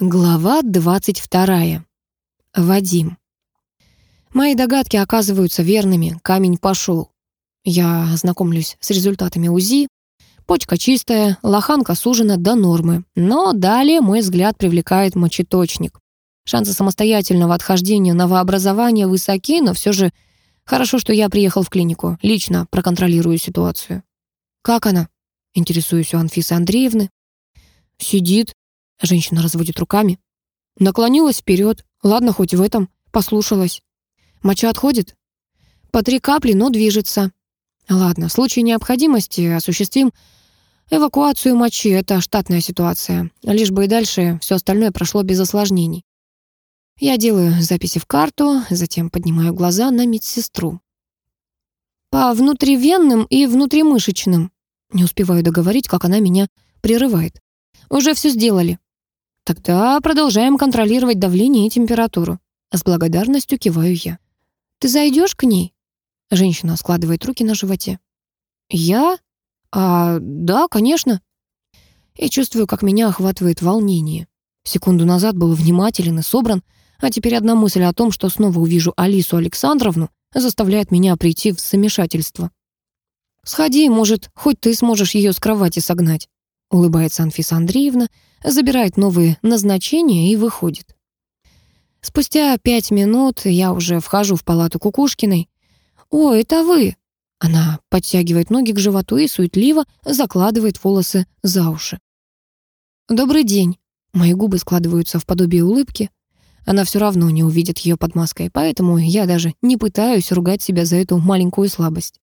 Глава 22. Вадим. Мои догадки оказываются верными, камень пошел. Я знакомлюсь с результатами УЗИ. Почка чистая, лоханка сужена до нормы. Но далее мой взгляд привлекает мочеточник. Шансы самостоятельного отхождения новообразования высоки, но все же хорошо, что я приехал в клинику. Лично проконтролирую ситуацию. «Как она?» — интересуюсь у Анфисы Андреевны. «Сидит, Женщина разводит руками. Наклонилась вперед. Ладно, хоть в этом. Послушалась. Моча отходит? По три капли, но движется. Ладно, в случае необходимости осуществим эвакуацию мочи. Это штатная ситуация. Лишь бы и дальше все остальное прошло без осложнений. Я делаю записи в карту, затем поднимаю глаза на медсестру. По внутривенным и внутримышечным. Не успеваю договорить, как она меня прерывает. Уже все сделали. Тогда продолжаем контролировать давление и температуру. С благодарностью киваю я. Ты зайдешь к ней? Женщина складывает руки на животе. Я? А, да, конечно. Я чувствую, как меня охватывает волнение. Секунду назад был внимателен и собран, а теперь одна мысль о том, что снова увижу Алису Александровну, заставляет меня прийти в замешательство. «Сходи, может, хоть ты сможешь ее с кровати согнать», улыбается Анфиса Андреевна, забирает новые назначения и выходит. Спустя пять минут я уже вхожу в палату Кукушкиной. «О, это вы!» Она подтягивает ноги к животу и суетливо закладывает волосы за уши. «Добрый день!» Мои губы складываются в подобие улыбки. Она все равно не увидит ее под маской, поэтому я даже не пытаюсь ругать себя за эту маленькую слабость.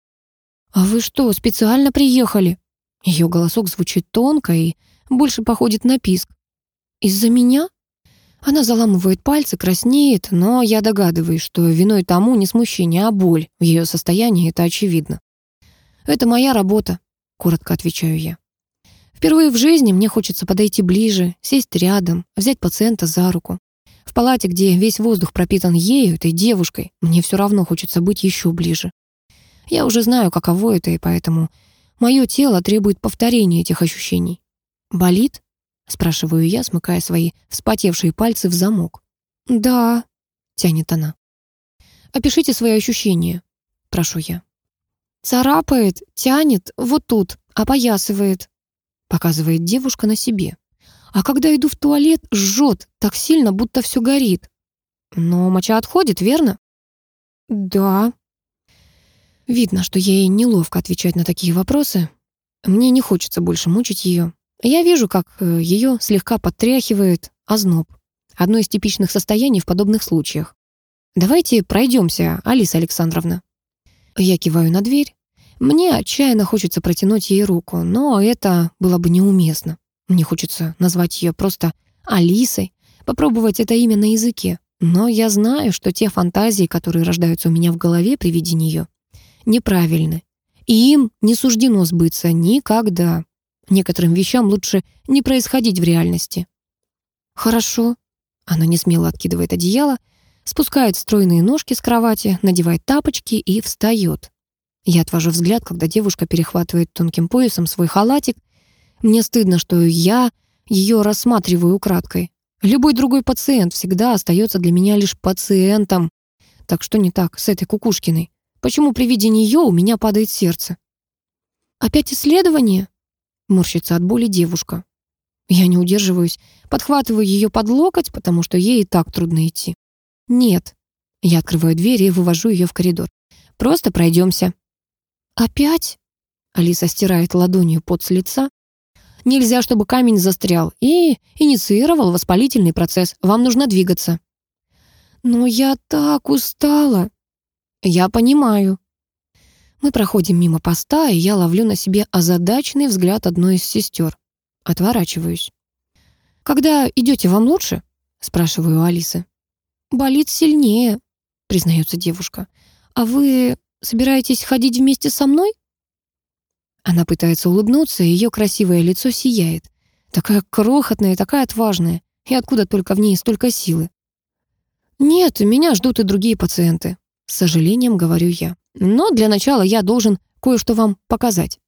«А вы что, специально приехали?» Ее голосок звучит тонко и больше походит на писк. «Из-за меня?» Она заламывает пальцы, краснеет, но я догадываюсь, что виной тому не смущение, а боль. В ее состоянии это очевидно. «Это моя работа», — коротко отвечаю я. Впервые в жизни мне хочется подойти ближе, сесть рядом, взять пациента за руку. В палате, где весь воздух пропитан ею, этой девушкой, мне все равно хочется быть еще ближе. Я уже знаю, каково это, и поэтому мое тело требует повторения этих ощущений. «Болит?» — спрашиваю я, смыкая свои вспотевшие пальцы в замок. «Да», — тянет она. «Опишите свои ощущения», — прошу я. «Царапает, тянет, вот тут, опоясывает», — показывает девушка на себе. «А когда иду в туалет, жжет так сильно, будто все горит. Но моча отходит, верно?» «Да». Видно, что ей неловко отвечать на такие вопросы. Мне не хочется больше мучить ее. Я вижу, как э, ее слегка подтряхивает озноб. Одно из типичных состояний в подобных случаях. «Давайте пройдемся, Алиса Александровна». Я киваю на дверь. Мне отчаянно хочется протянуть ей руку, но это было бы неуместно. Мне хочется назвать ее просто Алисой, попробовать это имя на языке. Но я знаю, что те фантазии, которые рождаются у меня в голове при виде нее, неправильны. И им не суждено сбыться никогда. Некоторым вещам лучше не происходить в реальности. Хорошо. Она не смело откидывает одеяло, спускает стройные ножки с кровати, надевает тапочки и встает. Я отвожу взгляд, когда девушка перехватывает тонким поясом свой халатик. Мне стыдно, что я ее рассматриваю украдкой. Любой другой пациент всегда остается для меня лишь пациентом. Так что не так с этой Кукушкиной? Почему при виде нее у меня падает сердце? Опять исследование? Морщится от боли девушка. Я не удерживаюсь, подхватываю ее под локоть, потому что ей и так трудно идти. Нет. Я открываю дверь и вывожу ее в коридор. Просто пройдемся. Опять? Алиса стирает ладонью пот с лица. Нельзя, чтобы камень застрял и инициировал воспалительный процесс. Вам нужно двигаться. Но я так устала. Я понимаю. Мы проходим мимо поста, и я ловлю на себе озадаченный взгляд одной из сестер. Отворачиваюсь. «Когда идете, вам лучше?» — спрашиваю у Алисы. «Болит сильнее», — признается девушка. «А вы собираетесь ходить вместе со мной?» Она пытается улыбнуться, и ее красивое лицо сияет. Такая крохотная такая отважная. И откуда только в ней столько силы? «Нет, меня ждут и другие пациенты», — с сожалением говорю я. Но для начала я должен кое-что вам показать.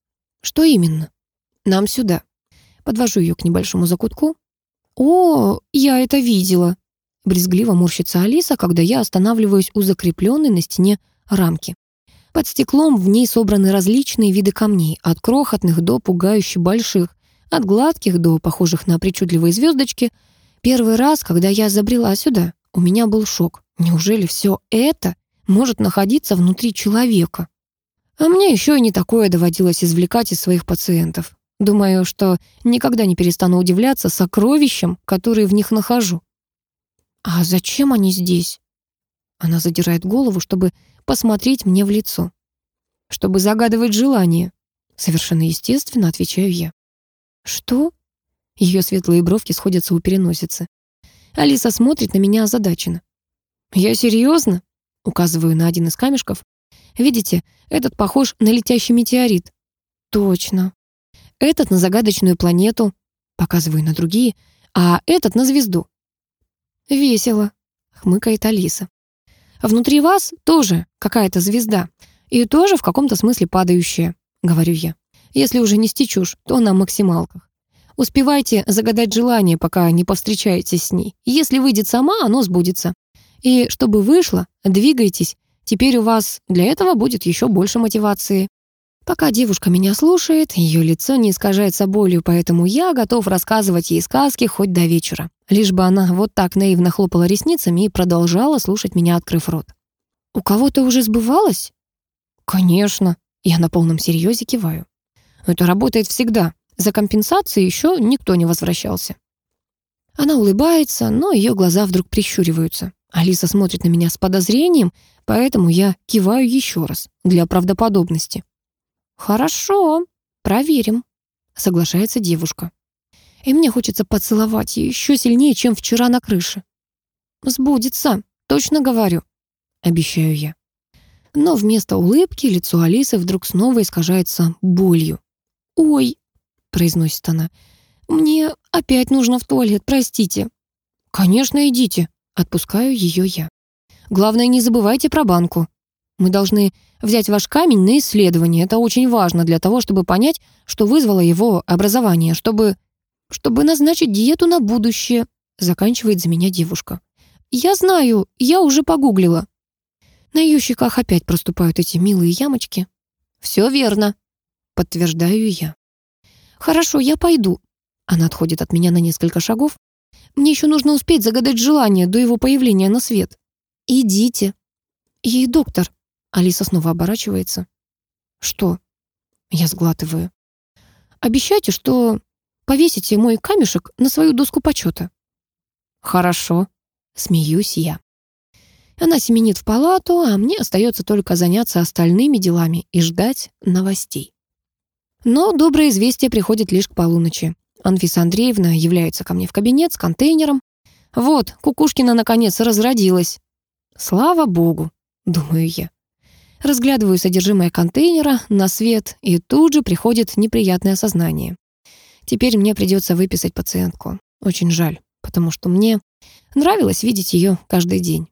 Что именно? Нам сюда. Подвожу ее к небольшому закутку. «О, я это видела!» Брезгливо морщится Алиса, когда я останавливаюсь у закрепленной на стене рамки. Под стеклом в ней собраны различные виды камней, от крохотных до пугающе больших, от гладких до похожих на причудливые звездочки. Первый раз, когда я забрела сюда, у меня был шок. Неужели все это может находиться внутри человека? А мне еще и не такое доводилось извлекать из своих пациентов. Думаю, что никогда не перестану удивляться сокровищам, которые в них нахожу. «А зачем они здесь?» Она задирает голову, чтобы посмотреть мне в лицо. «Чтобы загадывать желание». Совершенно естественно, отвечаю я. «Что?» Ее светлые бровки сходятся у переносицы. Алиса смотрит на меня озадаченно. «Я серьезно?» Указываю на один из камешков. «Видите, этот похож на летящий метеорит». «Точно». «Этот на загадочную планету». Показываю на другие. «А этот на звезду». «Весело», — хмыкает Алиса. «Внутри вас тоже какая-то звезда. И тоже в каком-то смысле падающая», — говорю я. «Если уже нести чушь, то на максималках. Успевайте загадать желание, пока не повстречаетесь с ней. Если выйдет сама, оно сбудется. И чтобы вышло, двигайтесь. Теперь у вас для этого будет еще больше мотивации. Пока девушка меня слушает, ее лицо не искажается болью, поэтому я готов рассказывать ей сказки хоть до вечера. Лишь бы она вот так наивно хлопала ресницами и продолжала слушать меня, открыв рот. «У кого-то уже сбывалось?» «Конечно». Я на полном серьезе киваю. «Это работает всегда. За компенсацией еще никто не возвращался». Она улыбается, но ее глаза вдруг прищуриваются. Алиса смотрит на меня с подозрением, поэтому я киваю еще раз, для правдоподобности. «Хорошо, проверим», — соглашается девушка. И мне хочется поцеловать ее еще сильнее, чем вчера на крыше. «Сбудется, точно говорю», — обещаю я. Но вместо улыбки лицо Алисы вдруг снова искажается болью. «Ой», — произносит она, — «мне опять нужно в туалет, простите». «Конечно, идите», — отпускаю ее я. «Главное, не забывайте про банку». Мы должны взять ваш камень на исследование. Это очень важно для того, чтобы понять, что вызвало его образование, чтобы... чтобы назначить диету на будущее», заканчивает за меня девушка. «Я знаю, я уже погуглила». На ее щеках опять проступают эти милые ямочки. «Все верно», — подтверждаю я. «Хорошо, я пойду». Она отходит от меня на несколько шагов. «Мне еще нужно успеть загадать желание до его появления на свет». «Идите». «Ей доктор», Алиса снова оборачивается. «Что?» Я сглатываю. «Обещайте, что повесите мой камешек на свою доску почета». «Хорошо», — смеюсь я. Она семенит в палату, а мне остается только заняться остальными делами и ждать новостей. Но доброе известие приходит лишь к полуночи. Анфиса Андреевна является ко мне в кабинет с контейнером. Вот, Кукушкина наконец разродилась. Слава богу, думаю я. Разглядываю содержимое контейнера на свет, и тут же приходит неприятное осознание. Теперь мне придется выписать пациентку. Очень жаль, потому что мне нравилось видеть ее каждый день.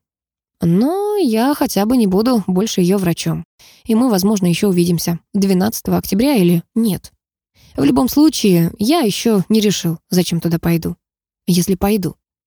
Но я хотя бы не буду больше ее врачом. И мы, возможно, еще увидимся 12 октября или нет. В любом случае, я еще не решил, зачем туда пойду. Если пойду.